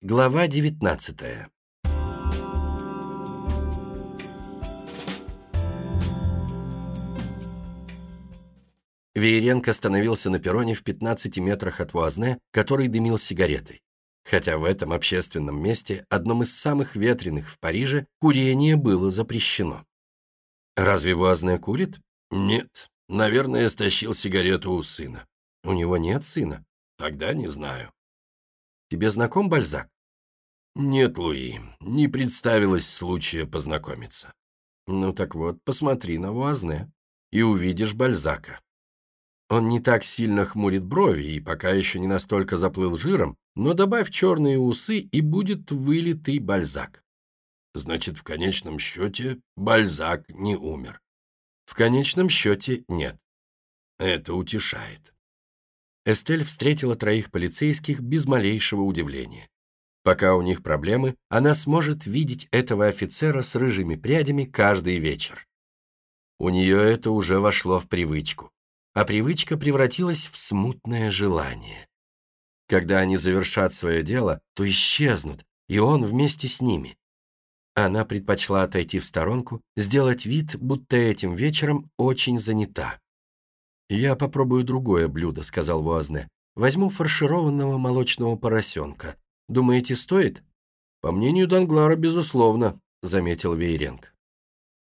Глава 19 Вееренко остановился на перроне в 15 метрах от Вуазне, который дымил сигаретой. Хотя в этом общественном месте, одном из самых ветреных в Париже, курение было запрещено. Разве Вуазне курит? Нет. Наверное, стащил сигарету у сына. У него нет сына? Тогда не знаю. Тебе знаком Бальзак? Нет, Луи, не представилось случая познакомиться. Ну так вот, посмотри на Вуазне и увидишь Бальзака. Он не так сильно хмурит брови и пока еще не настолько заплыл жиром, но добавь черные усы и будет вылитый Бальзак. Значит, в конечном счете Бальзак не умер. В конечном счете нет. Это утешает. Эстель встретила троих полицейских без малейшего удивления. Пока у них проблемы, она сможет видеть этого офицера с рыжими прядями каждый вечер. У нее это уже вошло в привычку, а привычка превратилась в смутное желание. Когда они завершат свое дело, то исчезнут, и он вместе с ними. Она предпочла отойти в сторонку, сделать вид, будто этим вечером очень занята. «Я попробую другое блюдо», — сказал Вуазне. «Возьму фаршированного молочного поросенка. Думаете, стоит?» «По мнению Данглара, безусловно», — заметил Вейренг.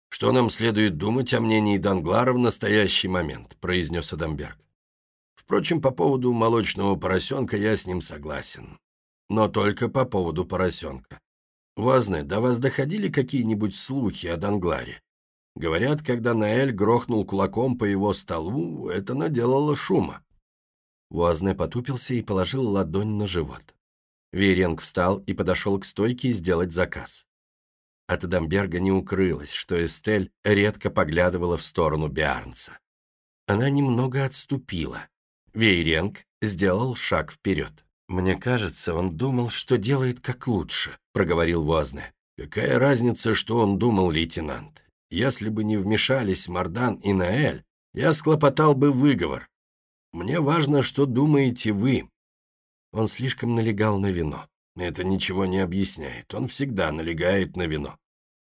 «Что нам следует думать о мнении Данглара в настоящий момент?» — произнес Адамберг. «Впрочем, по поводу молочного поросенка я с ним согласен. Но только по поводу поросенка. Вазне, до вас доходили какие-нибудь слухи о Дангларе? Говорят, когда Наэль грохнул кулаком по его столу, это наделало шума. Вуазне потупился и положил ладонь на живот. Веренг встал и подошел к стойке сделать заказ. От Адамберга не укрылось, что Эстель редко поглядывала в сторону Биарнса. Она немного отступила. Вейренг сделал шаг вперед. «Мне кажется, он думал, что делает как лучше», — проговорил Вуазне. «Какая разница, что он думал, лейтенант? Если бы не вмешались Мардан и Наэль, я склопотал бы выговор. Мне важно, что думаете вы. Он слишком налегал на вино. Это ничего не объясняет. Он всегда налегает на вино.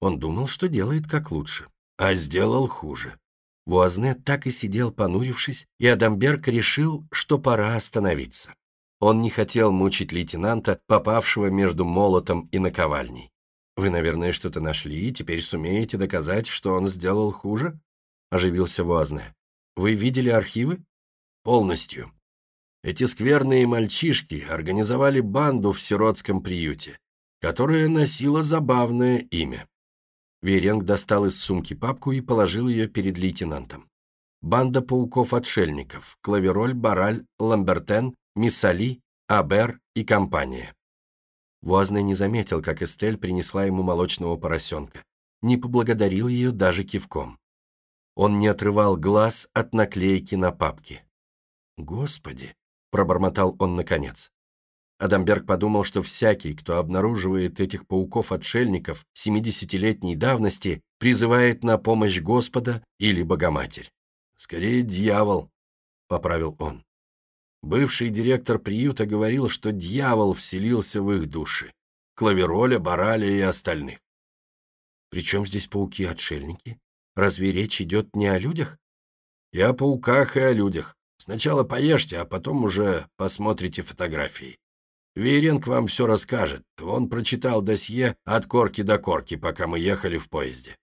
Он думал, что делает как лучше, а сделал хуже. Вуазне так и сидел, понурившись, и Адамберг решил, что пора остановиться. Он не хотел мучить лейтенанта, попавшего между молотом и наковальней. Вы, наверное, что-то нашли и теперь сумеете доказать, что он сделал хуже? Оживился Вуазне. Вы видели архивы? Полностью. Эти скверные мальчишки организовали банду в сиротском приюте, которая носила забавное имя. Веренг достал из сумки папку и положил ее перед лейтенантом. Банда пауков-отшельников, Клавероль, Бараль, Ламбертен, Миссали, Абер и компания. Вуазне не заметил, как Эстель принесла ему молочного поросенка. Не поблагодарил ее даже кивком. Он не отрывал глаз от наклейки на папке. «Господи!» – пробормотал он наконец. Адамберг подумал, что всякий, кто обнаруживает этих пауков-отшельников 70-летней давности, призывает на помощь Господа или Богоматерь. «Скорее, дьявол», — поправил он. Бывший директор приюта говорил, что дьявол вселился в их души. Клавероля, Бараля и остальных. Причем здесь пауки-отшельники? Разве речь идет не о людях? И о пауках, и о людях. Сначала поешьте, а потом уже посмотрите фотографии. Вейренг вам все расскажет. Он прочитал досье от корки до корки, пока мы ехали в поезде.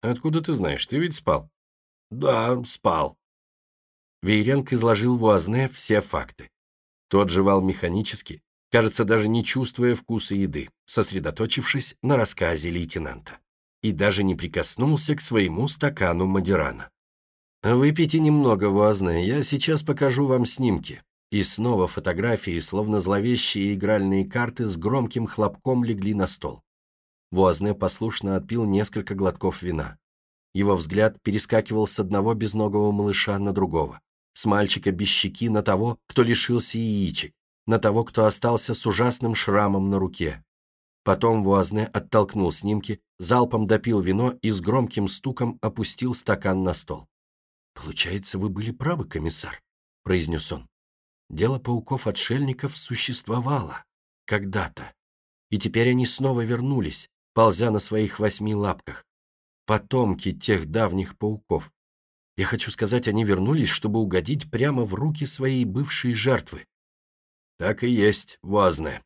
Откуда ты знаешь? Ты ведь спал? Да, спал. Вейренг изложил Вуазне все факты. Тот жевал механически, кажется, даже не чувствуя вкуса еды, сосредоточившись на рассказе лейтенанта. И даже не прикоснулся к своему стакану Мадирана. «Выпейте немного, Вуазне, я сейчас покажу вам снимки». И снова фотографии, словно зловещие игральные карты, с громким хлопком легли на стол. Вуазне послушно отпил несколько глотков вина. Его взгляд перескакивал с одного безногого малыша на другого с мальчика без щеки на того, кто лишился яичек, на того, кто остался с ужасным шрамом на руке. Потом Вуазне оттолкнул снимки, залпом допил вино и с громким стуком опустил стакан на стол. «Получается, вы были правы, комиссар», — произнес он. «Дело пауков-отшельников существовало. когда-то. И теперь они снова вернулись, ползя на своих восьми лапках. Потомки тех давних пауков. Я хочу сказать, они вернулись, чтобы угодить прямо в руки своей бывшей жертвы. Так и есть, Вазне.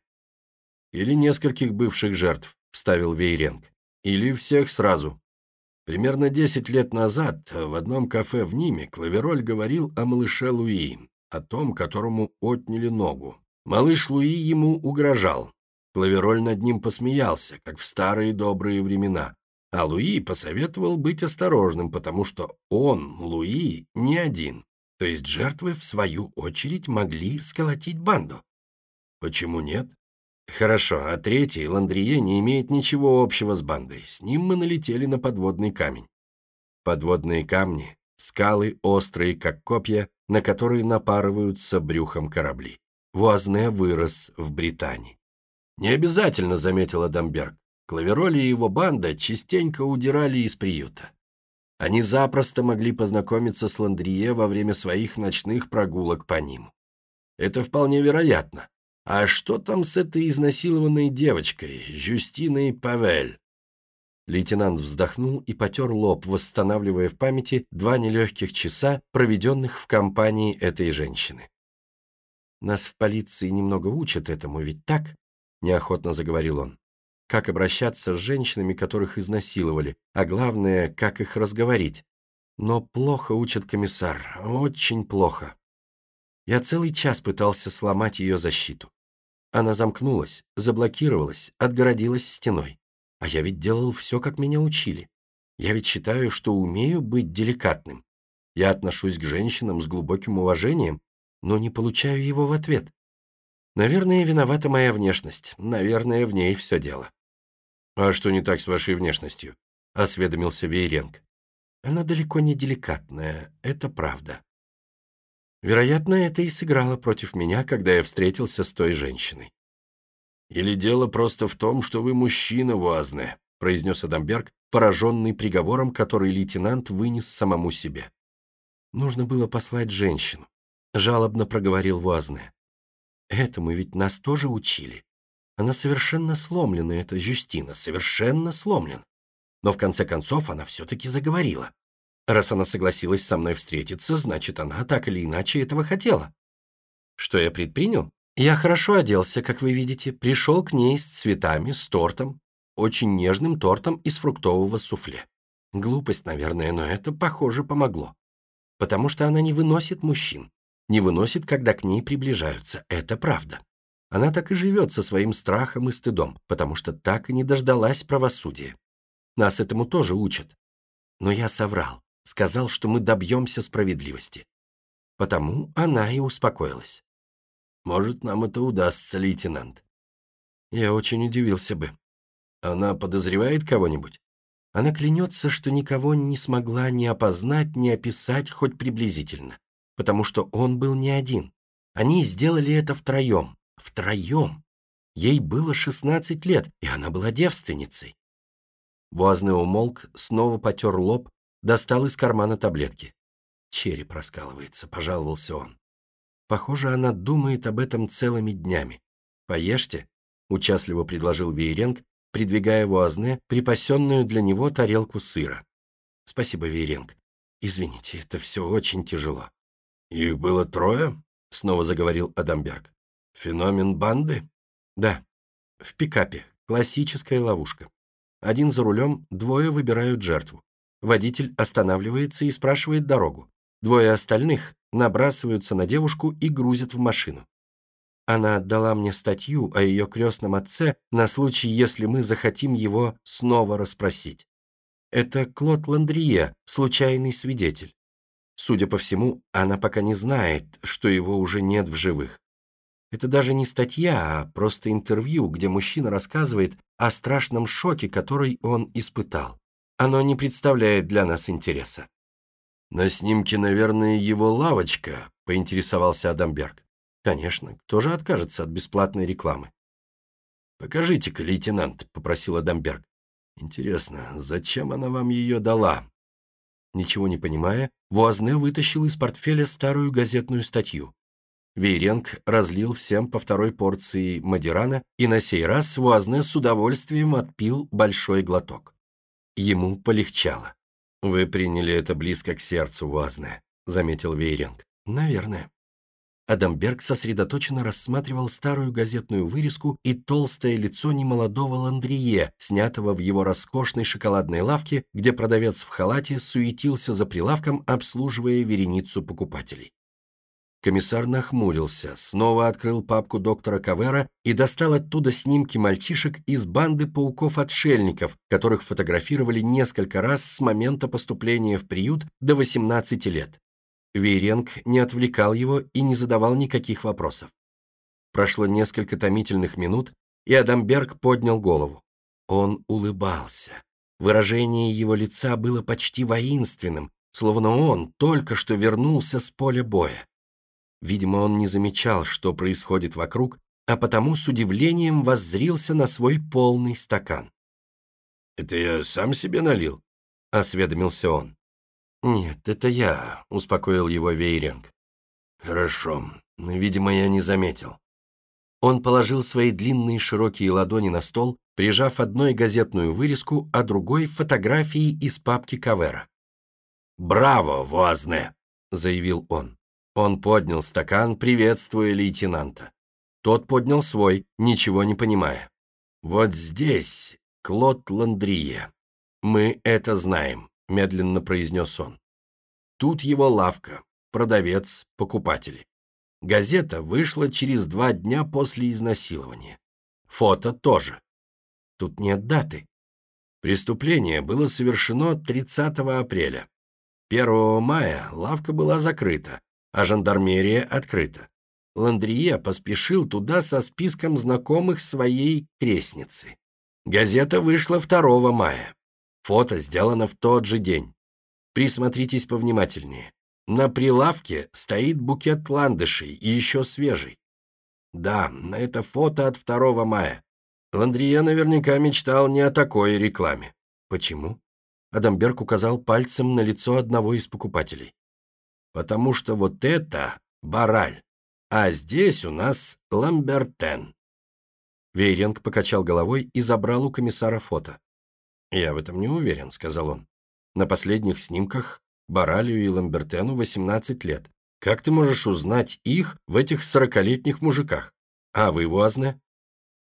Или нескольких бывших жертв, вставил Вейренг. Или всех сразу. Примерно десять лет назад в одном кафе в Ниме Клавероль говорил о малыше Луи, о том, которому отняли ногу. Малыш Луи ему угрожал. Клавероль над ним посмеялся, как в старые добрые времена. А Луи посоветовал быть осторожным, потому что он, Луи, не один. То есть жертвы, в свою очередь, могли сколотить банду. Почему нет? Хорошо, а третий, Ландрие, не имеет ничего общего с бандой. С ним мы налетели на подводный камень. Подводные камни — скалы, острые, как копья, на которые напарываются брюхом корабли. Вуазне вырос в Британии. «Не обязательно», — заметил Адамберг. Клавероли и его банда частенько удирали из приюта. Они запросто могли познакомиться с Ландрие во время своих ночных прогулок по ним. Это вполне вероятно. А что там с этой изнасилованной девочкой, Жюстиной Павель? Лейтенант вздохнул и потер лоб, восстанавливая в памяти два нелегких часа, проведенных в компании этой женщины. «Нас в полиции немного учат этому, ведь так?» – неохотно заговорил он как обращаться с женщинами, которых изнасиловали, а главное, как их разговорить. Но плохо учит комиссар, очень плохо. Я целый час пытался сломать ее защиту. Она замкнулась, заблокировалась, отгородилась стеной. А я ведь делал все, как меня учили. Я ведь считаю, что умею быть деликатным. Я отношусь к женщинам с глубоким уважением, но не получаю его в ответ. Наверное, виновата моя внешность. Наверное, в ней все дело. «А что не так с вашей внешностью?» — осведомился Вейренг. «Она далеко не деликатная, это правда. Вероятно, это и сыграло против меня, когда я встретился с той женщиной». «Или дело просто в том, что вы мужчина, Вуазне», — произнес Адамберг, пораженный приговором, который лейтенант вынес самому себе. «Нужно было послать женщину», — жалобно проговорил Вуазне. «Этому ведь нас тоже учили. Она совершенно сломлена, эта Жюстина, совершенно сломлена. Но в конце концов она все-таки заговорила. Раз она согласилась со мной встретиться, значит, она так или иначе этого хотела. Что я предпринял? Я хорошо оделся, как вы видите, пришел к ней с цветами, с тортом, очень нежным тортом из фруктового суфле. Глупость, наверное, но это, похоже, помогло. Потому что она не выносит мужчин, не выносит, когда к ней приближаются, это правда. Она так и живет со своим страхом и стыдом, потому что так и не дождалась правосудия. Нас этому тоже учат. Но я соврал, сказал, что мы добьемся справедливости. Потому она и успокоилась. Может, нам это удастся, лейтенант. Я очень удивился бы. Она подозревает кого-нибудь? Она клянется, что никого не смогла ни опознать, ни описать хоть приблизительно, потому что он был не один. Они сделали это втроем, Втроем. Ей было 16 лет, и она была девственницей. Буазный умолк, снова потер лоб, достал из кармана таблетки. Череп раскалывается, пожаловался он. Похоже, она думает об этом целыми днями. Поешьте, участливо предложил Вейренг, придвигая Вуазне припасенную для него тарелку сыра. Спасибо, Вейренг. Извините, это все очень тяжело. Их было трое? Снова заговорил Адамберг. Феномен банды? Да. В пикапе. Классическая ловушка. Один за рулем, двое выбирают жертву. Водитель останавливается и спрашивает дорогу. Двое остальных набрасываются на девушку и грузят в машину. Она отдала мне статью о ее крестном отце на случай, если мы захотим его снова расспросить. Это Клод Ландрие, случайный свидетель. Судя по всему, она пока не знает, что его уже нет в живых. Это даже не статья, а просто интервью, где мужчина рассказывает о страшном шоке, который он испытал. Оно не представляет для нас интереса. «На снимке, наверное, его лавочка», — поинтересовался Адамберг. «Конечно, кто же откажется от бесплатной рекламы?» «Покажите-ка, лейтенант», — попросил Адамберг. «Интересно, зачем она вам ее дала?» Ничего не понимая, Вуазне вытащил из портфеля старую газетную статью. Вейренг разлил всем по второй порции Мадирана, и на сей раз Вуазне с удовольствием отпил большой глоток. Ему полегчало. «Вы приняли это близко к сердцу, Вуазне», — заметил Вейренг. «Наверное». Адамберг сосредоточенно рассматривал старую газетную вырезку и толстое лицо немолодого Ландрие, снятого в его роскошной шоколадной лавке, где продавец в халате суетился за прилавком, обслуживая вереницу покупателей. Комиссар нахмурился, снова открыл папку доктора Кавера и достал оттуда снимки мальчишек из банды пауков-отшельников, которых фотографировали несколько раз с момента поступления в приют до 18 лет. Вейренг не отвлекал его и не задавал никаких вопросов. Прошло несколько томительных минут, и Адамберг поднял голову. Он улыбался. Выражение его лица было почти воинственным, словно он только что вернулся с поля боя. Видимо, он не замечал, что происходит вокруг, а потому с удивлением воззрился на свой полный стакан. «Это я сам себе налил?» — осведомился он. «Нет, это я», — успокоил его Вейринг. «Хорошо. Видимо, я не заметил». Он положил свои длинные широкие ладони на стол, прижав одной газетную вырезку, а другой фотографии из папки Кавера. «Браво, Вуазне!» — заявил он. Он поднял стакан, приветствуя лейтенанта. Тот поднял свой, ничего не понимая. «Вот здесь Клод Ландрие. Мы это знаем медленно произнес он. Тут его лавка, продавец, покупатели. Газета вышла через два дня после изнасилования. Фото тоже. Тут нет даты. Преступление было совершено 30 апреля. 1 мая лавка была закрыта, а жандармерия открыта. Ландрие поспешил туда со списком знакомых своей крестницы. Газета вышла 2 мая. Фото сделано в тот же день. Присмотритесь повнимательнее. На прилавке стоит букет ландышей, и еще свежий. Да, на это фото от 2 мая. Ландрия наверняка мечтал не о такой рекламе. Почему? Адамберг указал пальцем на лицо одного из покупателей. Потому что вот это бараль, а здесь у нас ламбертен. Вейренг покачал головой и забрал у комиссара фото. «Я в этом не уверен», — сказал он. «На последних снимках Баралию и Ламбертену 18 лет. Как ты можешь узнать их в этих сорокалетних мужиках? А вы, Вуазне?»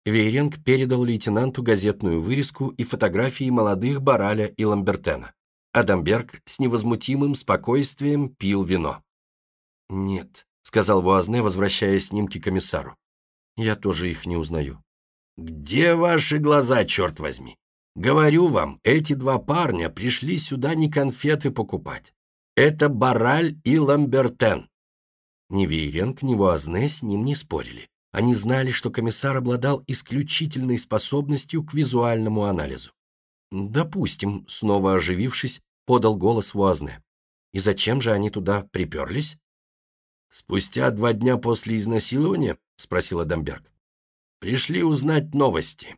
Вейринг передал лейтенанту газетную вырезку и фотографии молодых Бараля и Ламбертена. Адамберг с невозмутимым спокойствием пил вино. «Нет», — сказал Вуазне, возвращая снимки комиссару. «Я тоже их не узнаю». «Где ваши глаза, черт возьми? Говорю вам, эти два парня пришли сюда не конфеты покупать. Это Бараль и Ламбертен. Ни Вейренг, ни Вуазне с ним не спорили. Они знали, что комиссар обладал исключительной способностью к визуальному анализу. «Допустим», — снова оживившись, подал голос Вуазне. «И зачем же они туда приперлись?» «Спустя два дня после изнасилования?» — спросил Адамберг. «Пришли узнать новости.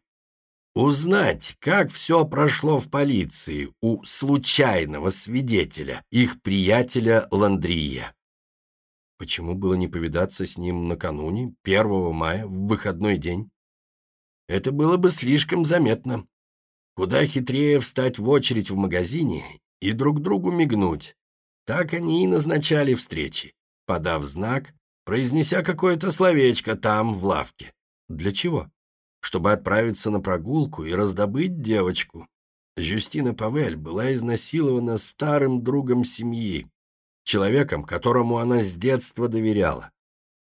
Узнать, как все прошло в полиции у случайного свидетеля, их приятеля Ландрия. Почему было не повидаться с ним накануне, 1 мая, в выходной день? Это было бы слишком заметно. Куда хитрее встать в очередь в магазине и друг другу мигнуть. Так они и назначали встречи, подав знак, произнеся какое-то словечко там, в лавке. Для чего? чтобы отправиться на прогулку и раздобыть девочку. Жюстина Павель была изнасилована старым другом семьи, человеком, которому она с детства доверяла.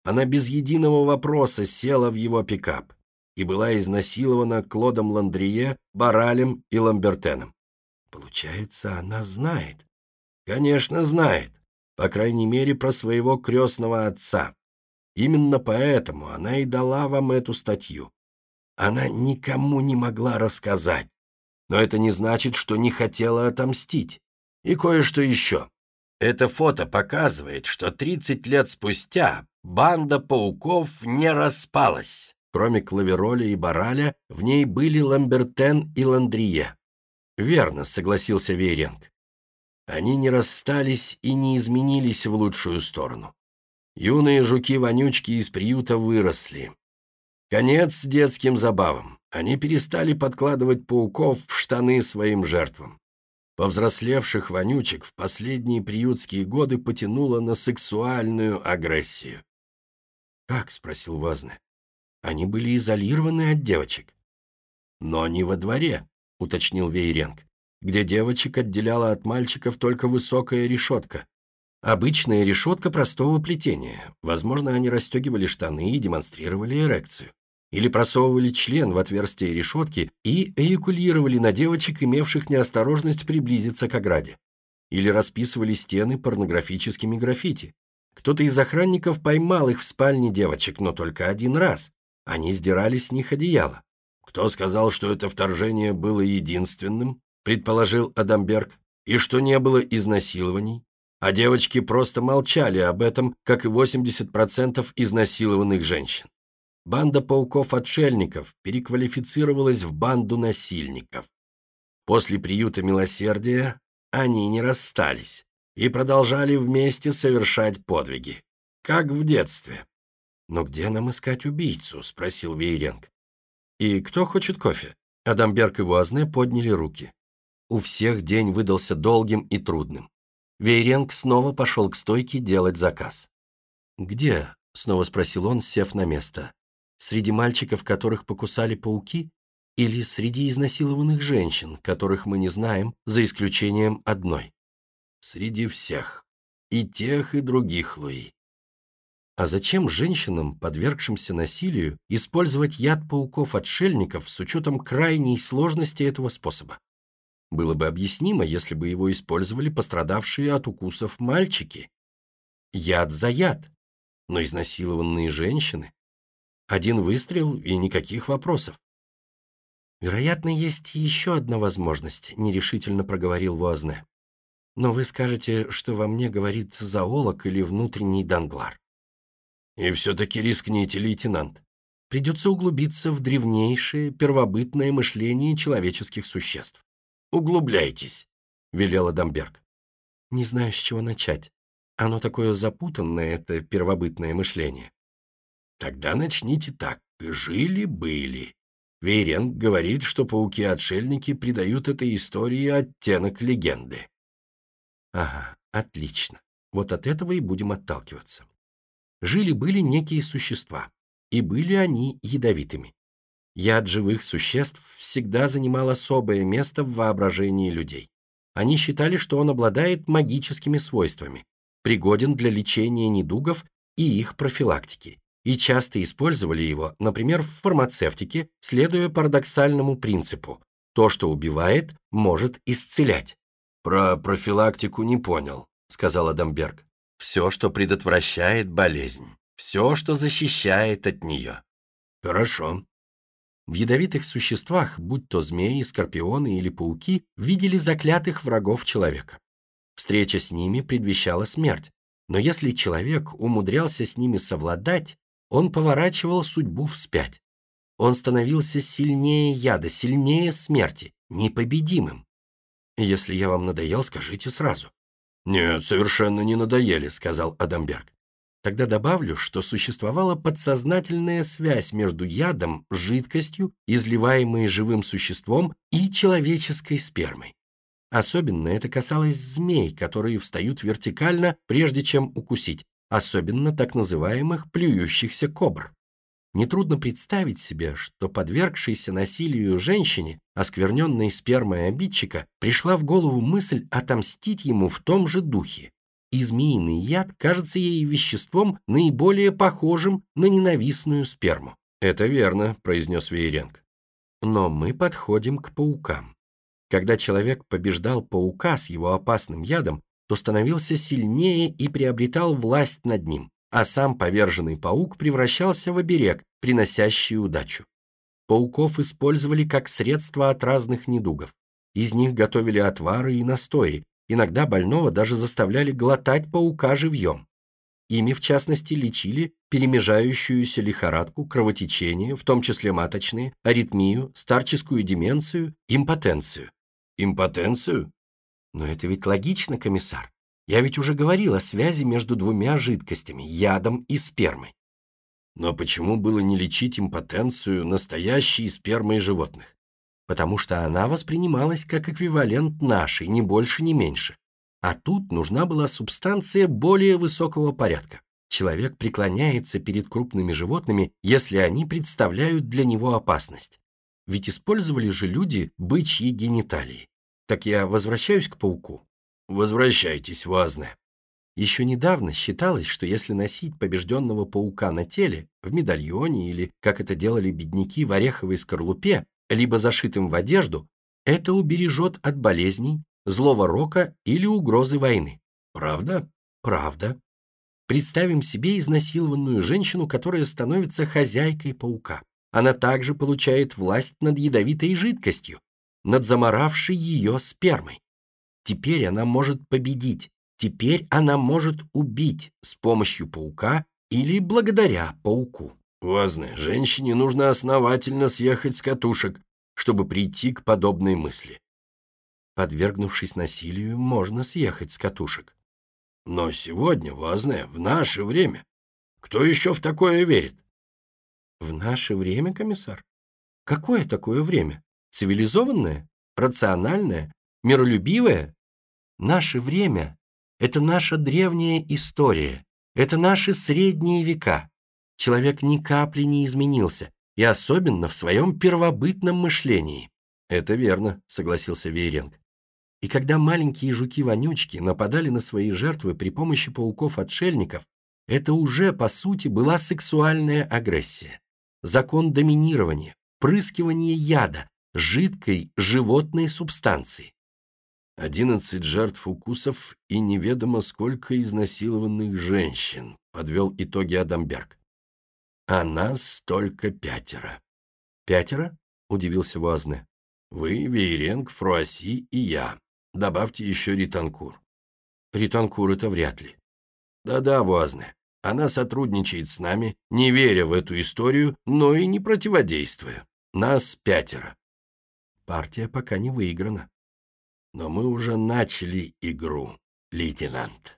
Она без единого вопроса села в его пикап и была изнасилована Клодом Ландрие, Баралем и Ламбертеном. Получается, она знает. Конечно, знает. По крайней мере, про своего крестного отца. Именно поэтому она и дала вам эту статью она никому не могла рассказать. Но это не значит, что не хотела отомстить. И кое-что еще. Это фото показывает, что 30 лет спустя банда пауков не распалась. Кроме Клавероля и Бараля, в ней были Ламбертен и Ландрие. «Верно», — согласился Вейренг. Они не расстались и не изменились в лучшую сторону. Юные жуки-вонючки из приюта выросли. Конец детским забавам. Они перестали подкладывать пауков в штаны своим жертвам. Повзрослевших вонючек в последние приютские годы потянуло на сексуальную агрессию. «Как?» — спросил Возне. «Они были изолированы от девочек». «Но не во дворе», — уточнил Вейренг, где девочек отделяла от мальчиков только высокая решетка. Обычная решетка простого плетения. Возможно, они расстегивали штаны и демонстрировали эрекцию или просовывали член в отверстие решетки и эякулировали на девочек, имевших неосторожность приблизиться к ограде, или расписывали стены порнографическими граффити. Кто-то из охранников поймал их в спальне девочек, но только один раз. Они сдирали с них одеяло. «Кто сказал, что это вторжение было единственным?» – предположил Адамберг. «И что не было изнасилований?» А девочки просто молчали об этом, как и 80% изнасилованных женщин. Банда пауков-отшельников переквалифицировалась в банду насильников. После приюта милосердия они не расстались и продолжали вместе совершать подвиги, как в детстве. «Но где нам искать убийцу?» – спросил Вейренг. «И кто хочет кофе?» Адамберг и Вуазне подняли руки. У всех день выдался долгим и трудным. Вейренг снова пошел к стойке делать заказ. «Где?» – снова спросил он, сев на место. Среди мальчиков, которых покусали пауки, или среди изнасилованных женщин, которых мы не знаем, за исключением одной? Среди всех. И тех, и других, Луи. А зачем женщинам, подвергшимся насилию, использовать яд пауков-отшельников с учетом крайней сложности этого способа? Было бы объяснимо, если бы его использовали пострадавшие от укусов мальчики. Яд за яд. Но изнасилованные женщины один выстрел и никаких вопросов. «Вероятно, есть еще одна возможность», — нерешительно проговорил Вуазне. «Но вы скажете, что во мне говорит зоолог или внутренний данглар». «И все-таки рискните, лейтенант. Придется углубиться в древнейшее первобытное мышление человеческих существ. Углубляйтесь», — велел Адамберг. «Не знаю, с чего начать. Оно такое запутанное, это первобытное мышление. Тогда начните так. Жили-были. Вейренг говорит, что пауки-отшельники придают этой истории оттенок легенды. Ага, отлично. Вот от этого и будем отталкиваться. Жили-были некие существа, и были они ядовитыми. Яд живых существ всегда занимал особое место в воображении людей. Они считали, что он обладает магическими свойствами, пригоден для лечения недугов и их профилактики, и часто использовали его, например, в фармацевтике, следуя парадоксальному принципу «то, что убивает, может исцелять». «Про профилактику не понял», — сказал Адамберг. «Все, что предотвращает болезнь, все, что защищает от нее». «Хорошо». В ядовитых существах, будь то змеи, скорпионы или пауки, видели заклятых врагов человека. Встреча с ними предвещала смерть, но если человек умудрялся с ними совладать, он поворачивал судьбу вспять. Он становился сильнее яда, сильнее смерти, непобедимым. Если я вам надоел, скажите сразу. «Нет, совершенно не надоели», — сказал Адамберг. Тогда добавлю, что существовала подсознательная связь между ядом, жидкостью, изливаемой живым существом, и человеческой спермой. Особенно это касалось змей, которые встают вертикально, прежде чем укусить, особенно так называемых плюющихся кобр. Нетрудно представить себе, что подвергшейся насилию женщине, оскверненной спермой обидчика, пришла в голову мысль отомстить ему в том же духе. И змеиный яд кажется ей веществом, наиболее похожим на ненавистную сперму. «Это верно», — произнес Вейренг. Но мы подходим к паукам. Когда человек побеждал паука с его опасным ядом, то становился сильнее и приобретал власть над ним, а сам поверженный паук превращался в оберег, приносящий удачу. Пауков использовали как средство от разных недугов. Из них готовили отвары и настои, иногда больного даже заставляли глотать паука живьем. Ими, в частности, лечили перемежающуюся лихорадку, кровотечение, в том числе маточные, аритмию, старческую деменцию, импотенцию. Импотенцию? Но это ведь логично, комиссар. Я ведь уже говорил о связи между двумя жидкостями, ядом и спермой. Но почему было не лечить импотенцию настоящей спермой животных? Потому что она воспринималась как эквивалент нашей, ни больше, ни меньше. А тут нужна была субстанция более высокого порядка. Человек преклоняется перед крупными животными, если они представляют для него опасность. Ведь использовали же люди бычьи гениталии. Так я возвращаюсь к пауку. Возвращайтесь, Вазне. Еще недавно считалось, что если носить побежденного паука на теле, в медальоне или, как это делали бедняки, в ореховой скорлупе, либо зашитым в одежду, это убережет от болезней, злого рока или угрозы войны. Правда? Правда. Представим себе изнасилованную женщину, которая становится хозяйкой паука. Она также получает власть над ядовитой жидкостью, над заморавшей ее спермой. Теперь она может победить, теперь она может убить с помощью паука или благодаря пауку. Вазне, женщине нужно основательно съехать с катушек, чтобы прийти к подобной мысли. Подвергнувшись насилию, можно съехать с катушек. Но сегодня, Вазне, в наше время, кто еще в такое верит? В наше время, комиссар? Какое такое время? Цивилизованное? Рациональное? Миролюбивое? Наше время – это наша древняя история, это наши средние века. Человек ни капли не изменился, и особенно в своем первобытном мышлении. «Это верно», — согласился Вейренг. И когда маленькие жуки-вонючки нападали на свои жертвы при помощи пауков-отшельников, это уже, по сути, была сексуальная агрессия. Закон доминирования, прыскивание яда, жидкой животной субстанции. «Одиннадцать жертв укусов и неведомо сколько изнасилованных женщин», — подвел итоги Адамберг. «А нас только пятеро». «Пятеро?» — удивился Вуазне. «Вы, Вейренг, Фруаси и я. Добавьте еще Ританкур». «Ританкур — это вряд ли». «Да-да, Вуазне. Она сотрудничает с нами, не веря в эту историю, но и не противодействуя. Нас пятеро». «Партия пока не выиграна». «Но мы уже начали игру, лейтенант».